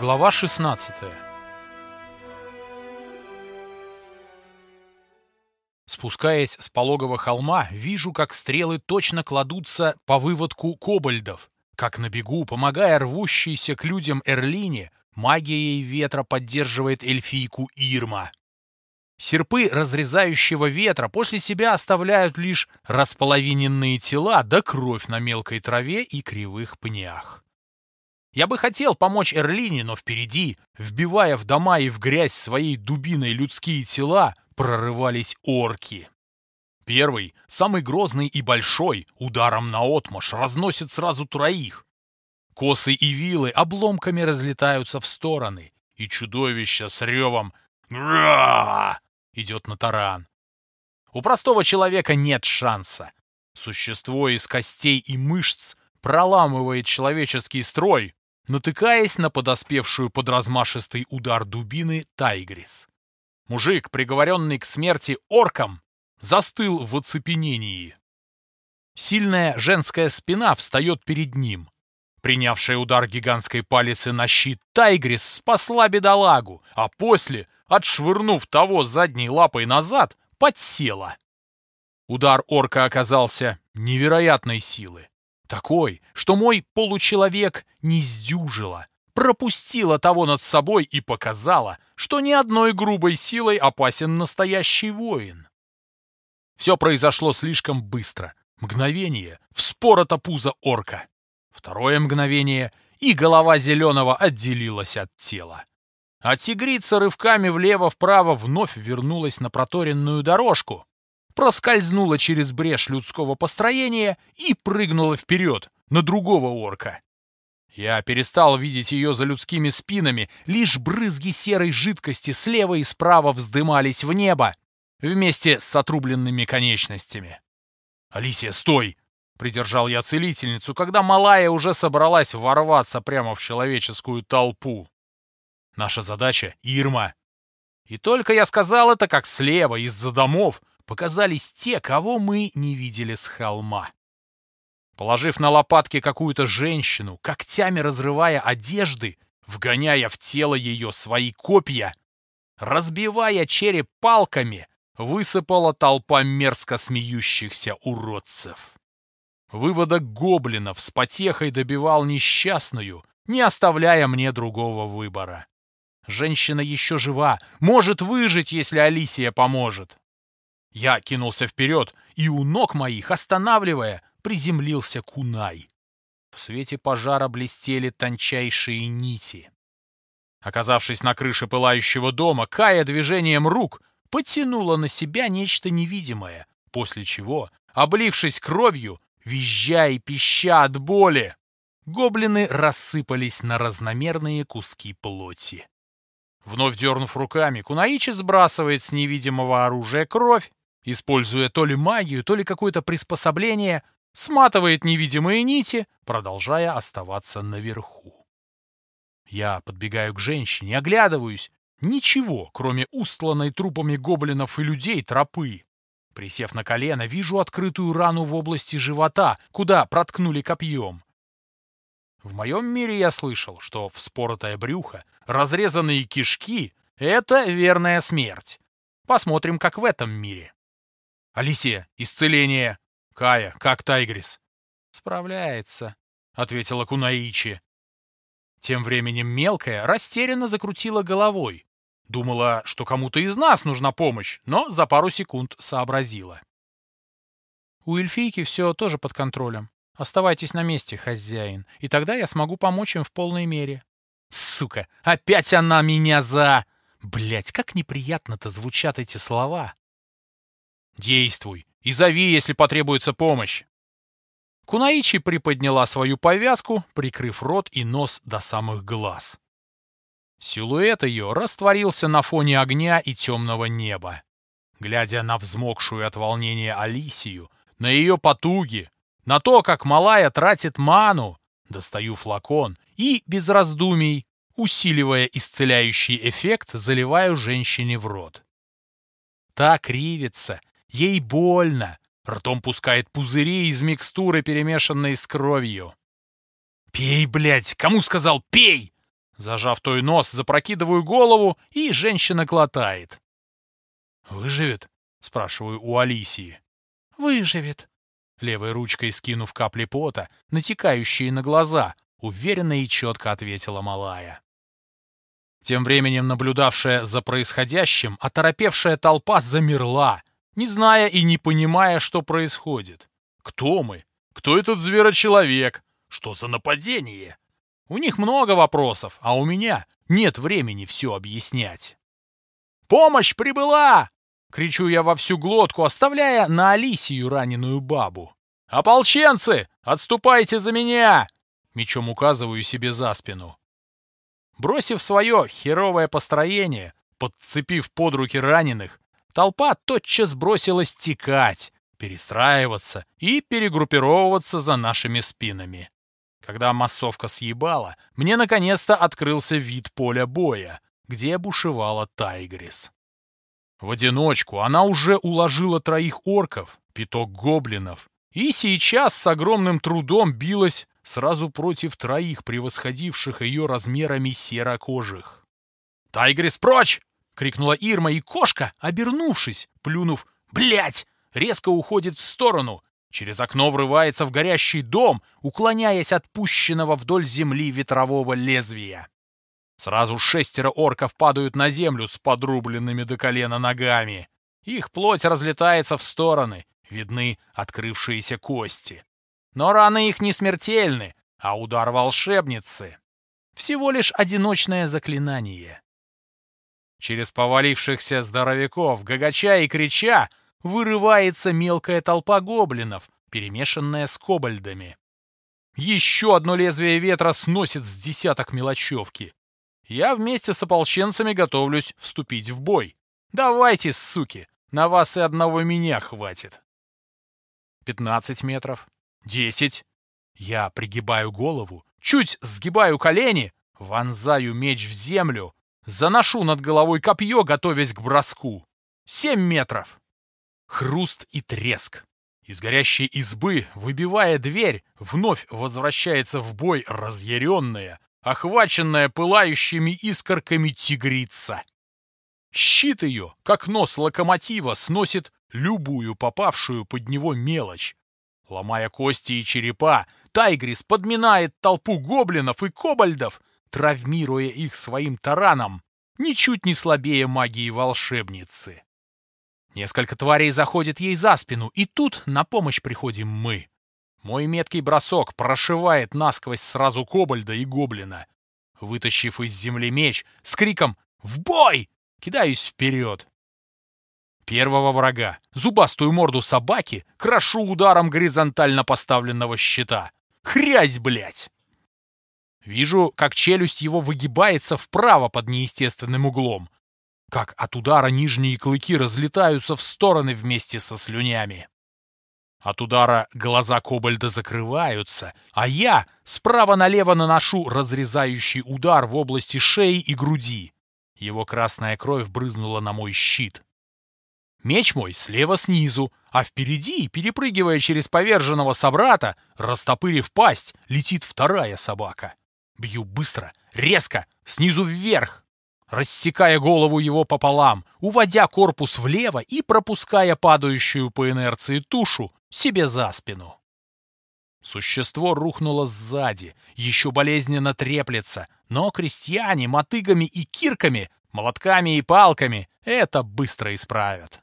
Глава 16 Спускаясь с пологого холма, вижу, как стрелы точно кладутся по выводку кобальдов, как на бегу, помогая рвущейся к людям Эрлине, магией ветра поддерживает эльфийку Ирма. Серпы разрезающего ветра после себя оставляют лишь располовиненные тела да кровь на мелкой траве и кривых пнях. Я бы хотел помочь Эрлине, но впереди, вбивая в дома и в грязь своей дубиной людские тела, прорывались орки. Первый, самый грозный и большой, ударом наотмашь разносит сразу троих. Косы и вилы обломками разлетаются в стороны, и чудовище с ревом «Гра!» идет на таран. У простого человека нет шанса. Существо из костей и мышц проламывает человеческий строй, натыкаясь на подоспевшую под размашистый удар дубины Тайгрис. Мужик, приговоренный к смерти орком, застыл в оцепенении. Сильная женская спина встает перед ним. Принявшая удар гигантской палицы на щит Тайгрис спасла бедолагу, а после отшвырнув того задней лапой назад, подсела. Удар орка оказался невероятной силы. Такой, что мой получеловек не сдюжила, пропустила того над собой и показала, что ни одной грубой силой опасен настоящий воин. Все произошло слишком быстро. Мгновение — вспорота пузо орка. Второе мгновение — и голова зеленого отделилась от тела. А тигрица рывками влево-вправо вновь вернулась на проторенную дорожку, проскользнула через брешь людского построения и прыгнула вперед, на другого орка. Я перестал видеть ее за людскими спинами, лишь брызги серой жидкости слева и справа вздымались в небо, вместе с отрубленными конечностями. «Алисия, стой!» — придержал я целительницу, когда малая уже собралась ворваться прямо в человеческую толпу. Наша задача — Ирма. И только я сказал это, как слева, из-за домов, показались те, кого мы не видели с холма. Положив на лопатки какую-то женщину, когтями разрывая одежды, вгоняя в тело ее свои копья, разбивая череп палками, высыпала толпа мерзко смеющихся уродцев. Выводок гоблинов с потехой добивал несчастную, не оставляя мне другого выбора. Женщина еще жива, может выжить, если Алисия поможет. Я кинулся вперед, и у ног моих, останавливая, приземлился кунай. В свете пожара блестели тончайшие нити. Оказавшись на крыше пылающего дома, Кая движением рук потянула на себя нечто невидимое, после чего, облившись кровью, визжа и пища от боли, гоблины рассыпались на разномерные куски плоти. Вновь дернув руками, Кунаичи сбрасывает с невидимого оружия кровь, используя то ли магию, то ли какое-то приспособление, сматывает невидимые нити, продолжая оставаться наверху. Я подбегаю к женщине, оглядываюсь. Ничего, кроме устланной трупами гоблинов и людей тропы. Присев на колено, вижу открытую рану в области живота, куда проткнули копьем. В моем мире я слышал, что вспоротое брюхо, разрезанные кишки — это верная смерть. Посмотрим, как в этом мире. Алисия, исцеление. Кая, как Тайгрис? Справляется, — ответила Кунаичи. Тем временем мелкая растерянно закрутила головой. Думала, что кому-то из нас нужна помощь, но за пару секунд сообразила. У эльфийки все тоже под контролем. Оставайтесь на месте, хозяин, и тогда я смогу помочь им в полной мере. Сука, опять она меня за... Блять, как неприятно-то звучат эти слова. Действуй и зови, если потребуется помощь. Кунаичи приподняла свою повязку, прикрыв рот и нос до самых глаз. Силуэт ее растворился на фоне огня и темного неба. Глядя на взмокшую от волнения Алисию, на ее потуги, на то, как малая тратит ману, достаю флакон и, без раздумий, усиливая исцеляющий эффект, заливаю женщине в рот. Та кривится, ей больно, ртом пускает пузыри из микстуры, перемешанной с кровью. «Пей, блядь! Кому сказал, пей!» Зажав той нос, запрокидываю голову, и женщина глотает. «Выживет?» — спрашиваю у Алисии. «Выживет», левой ручкой скинув капли пота, натекающие на глаза, уверенно и четко ответила Малая. Тем временем наблюдавшая за происходящим, оторопевшая толпа замерла, не зная и не понимая, что происходит. Кто мы? Кто этот зверочеловек? Что за нападение? У них много вопросов, а у меня нет времени все объяснять. «Помощь прибыла!» — кричу я во всю глотку, оставляя на Алисию раненую бабу. «Ополченцы! Отступайте за меня!» Мечом указываю себе за спину. Бросив свое херовое построение, подцепив под руки раненых, толпа тотчас бросилась текать, перестраиваться и перегруппировываться за нашими спинами. Когда массовка съебала, мне наконец-то открылся вид поля боя, где бушевала Тайгрис. В одиночку она уже уложила троих орков, пяток гоблинов, и сейчас с огромным трудом билась сразу против троих превосходивших ее размерами серокожих. «Тайгрис, прочь!» — крикнула Ирма, и кошка, обернувшись, плюнув «Блядь!» резко уходит в сторону, через окно врывается в горящий дом, уклоняясь от пущенного вдоль земли ветрового лезвия. Сразу шестеро орков падают на землю с подрубленными до колена ногами. Их плоть разлетается в стороны, видны открывшиеся кости. Но раны их не смертельны, а удар волшебницы — всего лишь одиночное заклинание. Через повалившихся здоровяков, гагача и крича, вырывается мелкая толпа гоблинов, перемешанная с кобальдами. Еще одно лезвие ветра сносит с десяток мелочевки. Я вместе с ополченцами готовлюсь вступить в бой. Давайте, суки, на вас и одного меня хватит. Пятнадцать метров. Десять. Я пригибаю голову, чуть сгибаю колени, вонзаю меч в землю, заношу над головой копье, готовясь к броску. Семь метров. Хруст и треск. Из горящей избы, выбивая дверь, вновь возвращается в бой разъяренная, охваченная пылающими искорками тигрица. Щит ее, как нос локомотива, сносит любую попавшую под него мелочь. Ломая кости и черепа, Тайгрис подминает толпу гоблинов и кобальдов, травмируя их своим тараном, ничуть не слабее магии волшебницы. Несколько тварей заходит ей за спину, и тут на помощь приходим мы. Мой меткий бросок прошивает насквозь сразу кобальда и гоблина. Вытащив из земли меч, с криком «В бой!» кидаюсь вперед. Первого врага, зубастую морду собаки, крошу ударом горизонтально поставленного щита. Хрясь, блядь! Вижу, как челюсть его выгибается вправо под неестественным углом, как от удара нижние клыки разлетаются в стороны вместе со слюнями. От удара глаза кобальда закрываются, а я справа налево наношу разрезающий удар в области шеи и груди. Его красная кровь брызнула на мой щит. Меч мой слева снизу, а впереди, перепрыгивая через поверженного собрата, растопырив пасть, летит вторая собака. Бью быстро, резко, снизу вверх, рассекая голову его пополам, уводя корпус влево и пропуская падающую по инерции тушу себе за спину. Существо рухнуло сзади, еще болезненно треплется, но крестьяне мотыгами и кирками, молотками и палками это быстро исправят.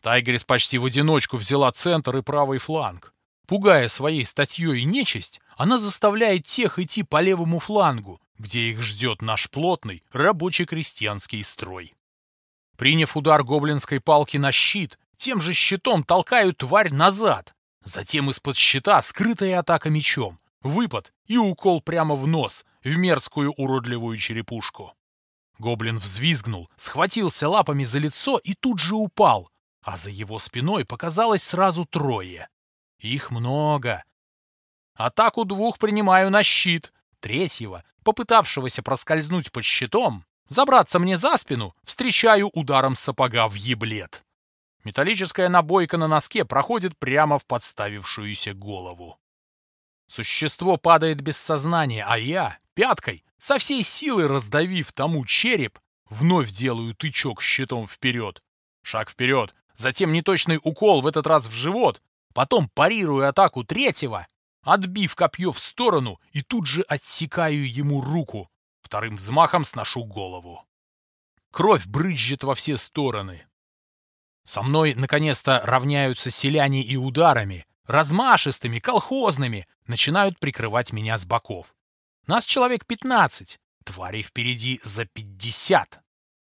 Тайгерис почти в одиночку взяла центр и правый фланг. Пугая своей статьей нечисть, она заставляет тех идти по левому флангу, где их ждет наш плотный рабочий крестьянский строй. Приняв удар гоблинской палки на щит, тем же щитом толкают тварь назад. Затем из-под щита скрытая атака мечом, выпад и укол прямо в нос, в мерзкую уродливую черепушку. Гоблин взвизгнул, схватился лапами за лицо и тут же упал, а за его спиной показалось сразу трое. Их много. Атаку двух принимаю на щит, третьего, попытавшегося проскользнуть под щитом, забраться мне за спину, встречаю ударом сапога в еблет. Металлическая набойка на носке проходит прямо в подставившуюся голову. Существо падает без сознания, а я, пяткой, со всей силы раздавив тому череп, вновь делаю тычок щитом вперед. Шаг вперед, затем неточный укол, в этот раз в живот, потом парирую атаку третьего, отбив копье в сторону и тут же отсекаю ему руку. Вторым взмахом сношу голову. Кровь брызжет во все стороны. Со мной, наконец-то, равняются селяне и ударами, размашистыми, колхозными, начинают прикрывать меня с боков. Нас человек пятнадцать, тварей впереди за пятьдесят.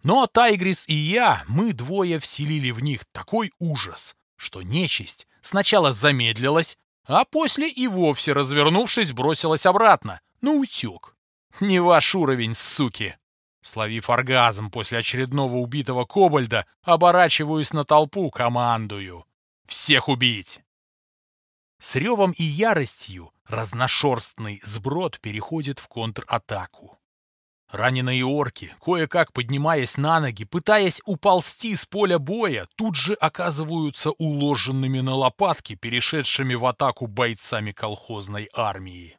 Но Тайгрис и я, мы двое вселили в них такой ужас, что нечисть сначала замедлилась, а после и вовсе, развернувшись, бросилась обратно, на утек. Не ваш уровень, суки! Словив оргазм после очередного убитого кобальда, оборачиваюсь на толпу, командую. Всех убить! С ревом и яростью разношерстный сброд переходит в контратаку. Раненые орки, кое-как поднимаясь на ноги, пытаясь уползти с поля боя, тут же оказываются уложенными на лопатки, перешедшими в атаку бойцами колхозной армии.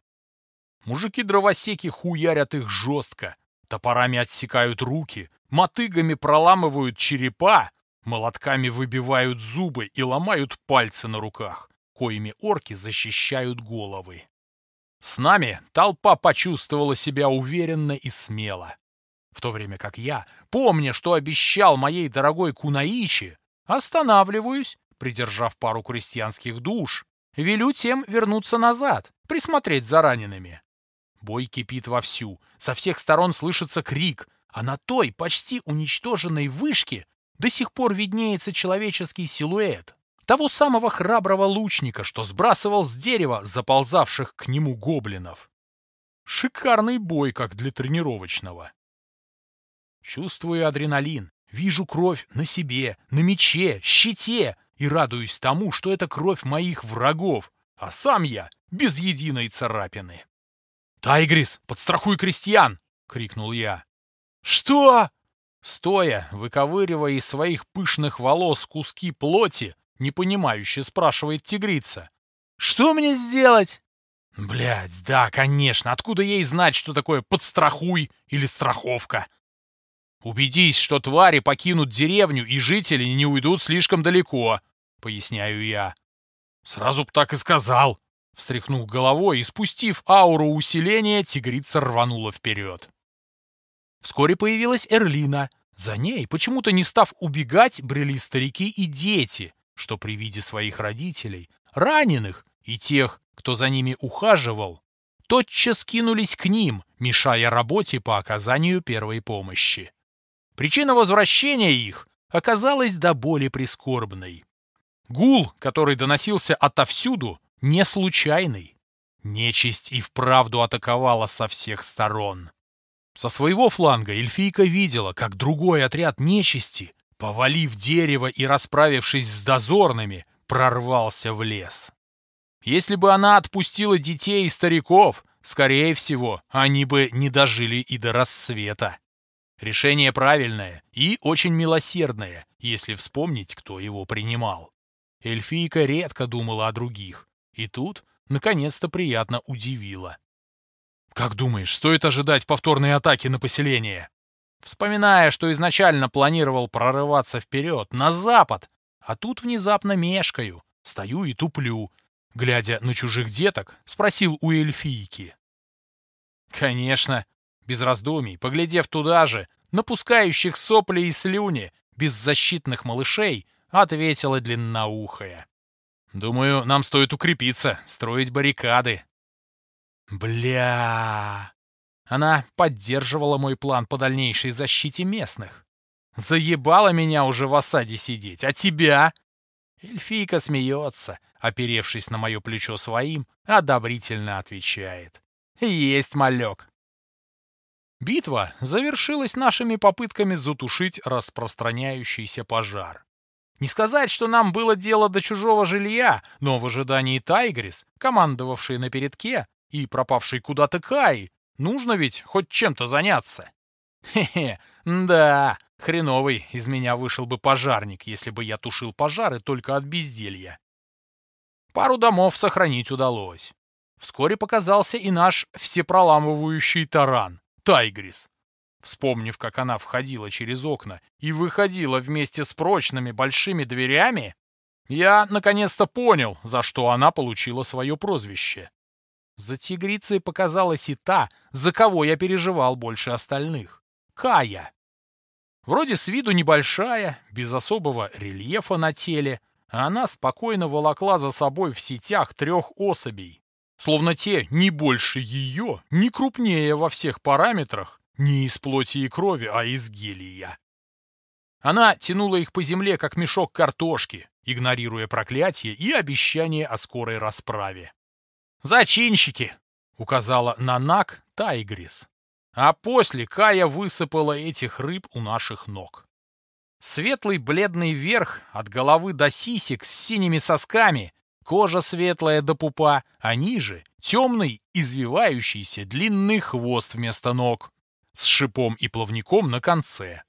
Мужики-дровосеки хуярят их жестко, Топорами отсекают руки, мотыгами проламывают черепа, молотками выбивают зубы и ломают пальцы на руках, коими орки защищают головы. С нами толпа почувствовала себя уверенно и смело. В то время как я, помня, что обещал моей дорогой Кунаичи, останавливаюсь, придержав пару крестьянских душ, велю тем вернуться назад, присмотреть за ранеными. Бой кипит вовсю. Со всех сторон слышится крик, а на той, почти уничтоженной вышке, до сих пор виднеется человеческий силуэт. Того самого храброго лучника, что сбрасывал с дерева заползавших к нему гоблинов. Шикарный бой, как для тренировочного. Чувствую адреналин, вижу кровь на себе, на мече, щите и радуюсь тому, что это кровь моих врагов, а сам я без единой царапины. «Тайгрис, подстрахуй крестьян!» — крикнул я. «Что?» Стоя, выковыривая из своих пышных волос куски плоти, непонимающе спрашивает тигрица. «Что мне сделать?» Блядь, да, конечно, откуда ей знать, что такое подстрахуй или страховка? Убедись, что твари покинут деревню и жители не уйдут слишком далеко, поясняю я. Сразу б так и сказал, Встряхнув головой и спустив ауру усиления, тигрица рванула вперед. Вскоре появилась Эрлина. За ней, почему-то не став убегать, брели старики и дети, что при виде своих родителей, раненых и тех, кто за ними ухаживал, тотчас кинулись к ним, мешая работе по оказанию первой помощи. Причина возвращения их оказалась до боли прискорбной. Гул, который доносился отовсюду, не случайный. Нечисть и вправду атаковала со всех сторон. Со своего фланга эльфийка видела, как другой отряд нечисти, повалив дерево и расправившись с дозорными, прорвался в лес. Если бы она отпустила детей и стариков, скорее всего, они бы не дожили и до рассвета. Решение правильное и очень милосердное, если вспомнить, кто его принимал. Эльфийка редко думала о других, и тут, наконец-то, приятно удивило. «Как думаешь, стоит ожидать повторной атаки на поселение?» Вспоминая, что изначально планировал прорываться вперед, на запад, а тут внезапно мешкаю, стою и туплю, глядя на чужих деток, спросил у эльфийки. Конечно, без раздумий, поглядев туда же, напускающих сопли и слюни, беззащитных малышей, ответила длинноухая. Думаю, нам стоит укрепиться, строить баррикады. Бля. Она поддерживала мой план по дальнейшей защите местных. Заебала меня уже в осаде сидеть, а тебя? Эльфийка смеется, оперевшись на мое плечо своим, одобрительно отвечает. Есть малек. Битва завершилась нашими попытками затушить распространяющийся пожар. Не сказать, что нам было дело до чужого жилья, но в ожидании Тайгрис, командовавший на передке и пропавший куда-то Кай, нужно ведь хоть чем-то заняться. Хе-хе, да, хреновый из меня вышел бы пожарник, если бы я тушил пожары только от безделья. Пару домов сохранить удалось. вскоре показался и наш всепроламывающий таран, Тайгрис. Вспомнив, как она входила через окна и выходила вместе с прочными большими дверями, я наконец-то понял, за что она получила свое прозвище. За тигрицей показалась и та, за кого я переживал больше остальных — Кая. Вроде с виду небольшая, без особого рельефа на теле, а она спокойно волокла за собой в сетях трех особей. Словно те не больше ее, не крупнее во всех параметрах, не из плоти и крови, а из гелия. Она тянула их по земле, как мешок картошки, игнорируя проклятие и обещание о скорой расправе. «Зачинщики!» — указала на Нак Тайгрис. А после Кая высыпала этих рыб у наших ног. Светлый бледный верх от головы до сисек с синими сосками, кожа светлая до пупа, а ниже темный, извивающийся длинный хвост вместо ног, с шипом и плавником на конце.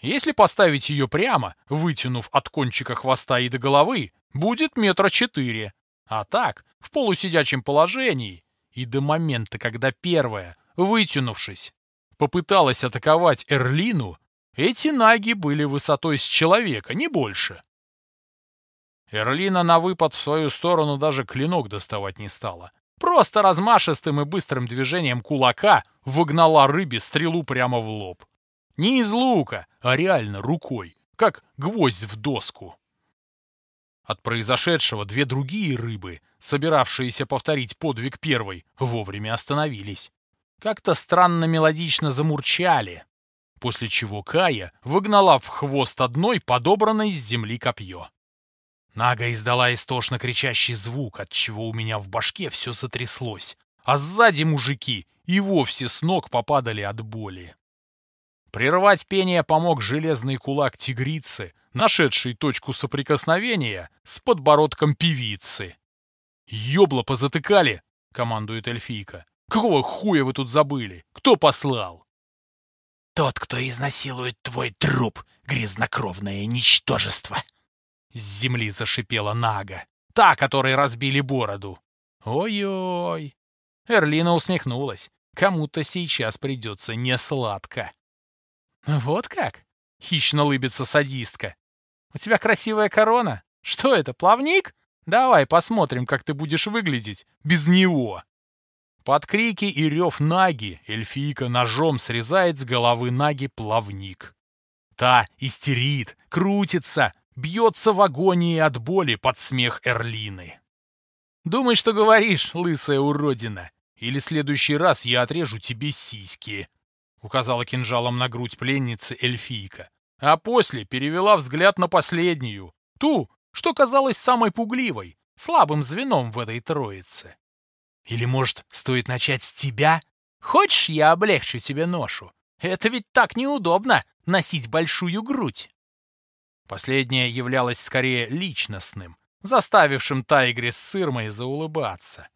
Если поставить ее прямо, вытянув от кончика хвоста и до головы, будет метра четыре. А так, в полусидячем положении, и до момента, когда первая, вытянувшись, попыталась атаковать Эрлину, эти наги были высотой с человека, не больше. Эрлина на выпад в свою сторону даже клинок доставать не стала. Просто размашистым и быстрым движением кулака выгнала рыбе стрелу прямо в лоб. Не из лука, а реально рукой, как гвоздь в доску. От произошедшего две другие рыбы, собиравшиеся повторить подвиг первой, вовремя остановились. Как-то странно мелодично замурчали, после чего Кая выгнала в хвост одной подобранной с земли копье. Нага издала истошно кричащий звук, от чего у меня в башке все затряслось, а сзади мужики и вовсе с ног попадали от боли. Прервать пение помог железный кулак тигрицы, нашедший точку соприкосновения с подбородком певицы. «Ёбла позатыкали!» — командует эльфийка. «Какого хуя вы тут забыли? Кто послал?» «Тот, кто изнасилует твой труп, грязнокровное ничтожество!» С земли зашипела Нага, та, которой разбили бороду. Ой-ой. Эрлина усмехнулась. Кому-то сейчас придется несладко. Вот как? Хищно лыбится садистка. У тебя красивая корона? Что это, плавник? Давай посмотрим, как ты будешь выглядеть без него. Под крики и рев Наги эльфийка ножом срезает с головы Наги плавник. Та истерит, крутится, бьется в агонии от боли под смех Эрлины. «Думай, что говоришь, лысая уродина, или следующий раз я отрежу тебе сиськи», — указала кинжалом на грудь пленницы эльфийка, а после перевела взгляд на последнюю, ту, что казалась самой пугливой, слабым звеном в этой троице. «Или, может, стоит начать с тебя? Хочешь, я облегчу тебе ношу? Это ведь так неудобно — носить большую грудь!» Последнее являлось скорее личностным, заставившим Тайгре с Сырмой заулыбаться.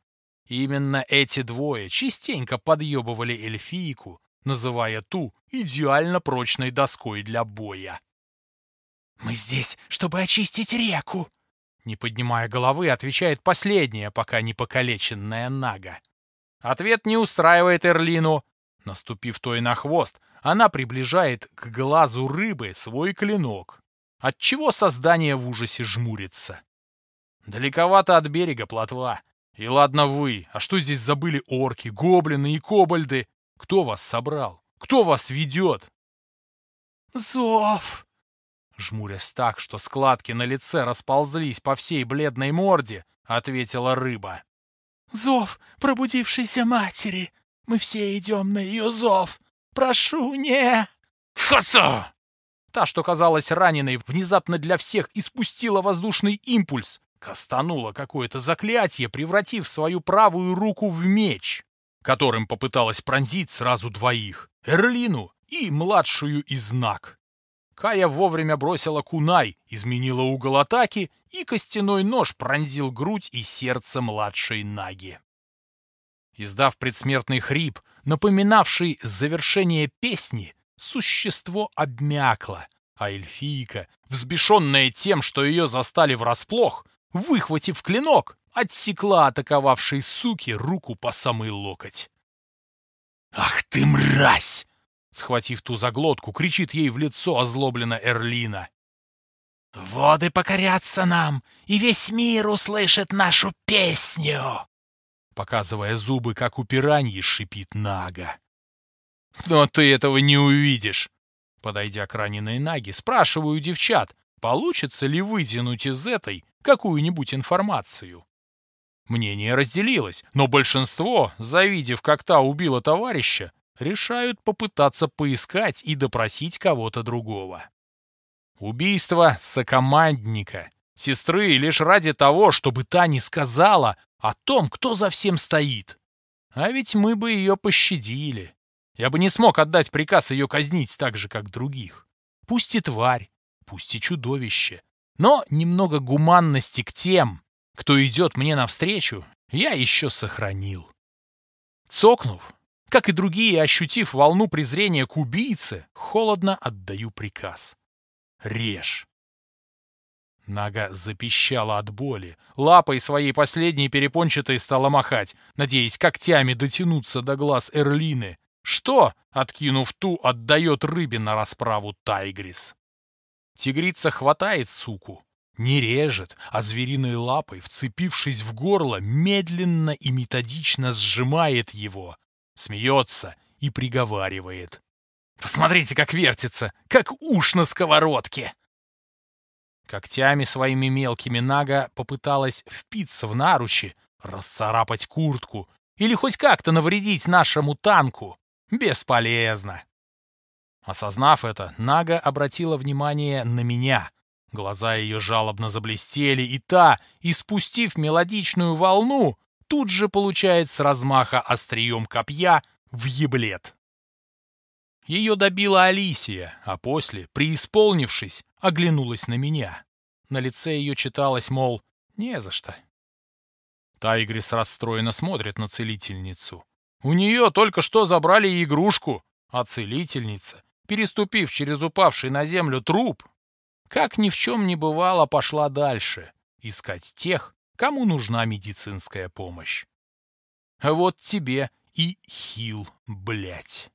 Именно эти двое частенько подъебывали эльфийку, называя ту идеально прочной доской для боя. «Мы здесь, чтобы очистить реку!» Не поднимая головы, отвечает последняя, пока не покалеченная Нага. Ответ не устраивает Эрлину. Наступив той на хвост, она приближает к глазу рыбы свой клинок, отчего создание в ужасе жмурится. Далековато от берега плотва. И ладно вы, а что здесь забыли орки, гоблины и кобальды? Кто вас собрал? Кто вас ведет? Зов! Жмурясь так, что складки на лице расползлись по всей бледной морде, ответила рыба. Зов пробудившейся матери. Мы все идем на ее зов. Прошу, не... Хаса! Та, что казалась раненой, внезапно для всех испустила воздушный импульс, кастанула какое-то заклятие, превратив свою правую руку в меч, которым попыталась пронзить сразу двоих — Эрлину и младшую из знак. Кая вовремя бросила кунай, изменила угол атаки, и костяной нож пронзил грудь и сердце младшей Наги. Издав предсмертный хрип, напоминавший завершение песни, существо обмякло, а эльфийка, взбешенная тем, что ее застали врасплох, выхватив клинок, отсекла атаковавшей суки руку по самый локоть. «Ах ты мразь!» Схватив ту за глотку, кричит ей в лицо озлобленно Эрлина. «Воды покорятся нам, и весь мир услышит нашу песню!» Показывая зубы, как у пираньи, шипит Нага. «Но ты этого не увидишь!» Подойдя к раненой Наге, спрашиваю девчат, получится ли вытянуть из этой какую-нибудь информацию. Мнение разделилось, но большинство, завидев, как та убила товарища, решают попытаться поискать и допросить кого-то другого. Убийство сокомандника, сестры лишь ради того, чтобы та не сказала о том, кто за всем стоит. А ведь мы бы ее пощадили. Я бы не смог отдать приказ ее казнить так же, как других. Пусть и тварь, пусть и чудовище. Но немного гуманности к тем, кто идет мне навстречу, я еще сохранил. Цокнув, как и другие, ощутив волну презрения к убийце, холодно отдаю приказ. Режь. Нога запищала от боли, лапой своей последней перепончатой стала махать, надеясь когтями дотянуться до глаз Эрлины, что, откинув ту, отдает рыбе на расправу Тайгрис. Тигрица хватает суку, не режет, а звериной лапой, вцепившись в горло, медленно и методично сжимает его, смеется и приговаривает. «Посмотрите, как вертится, как уж на сковородке!» Когтями своими мелкими Нага попыталась впиться в наручи, расцарапать куртку или хоть как-то навредить нашему танку. Бесполезно. Осознав это, Нага обратила внимание на меня. Глаза ее жалобно заблестели, и та, испустив мелодичную волну, тут же получает с размаха острием копья в еблет. Ее добила Алисия, а после, преисполнившись, оглянулась на меня. На лице ее читалось, мол, не за что. Тайгрис расстроенно смотрит на целительницу. У нее только что забрали игрушку, а целительница переступив через упавший на землю труп, как ни в чем не бывало, пошла дальше, искать тех, кому нужна медицинская помощь. Вот тебе и хил, блядь.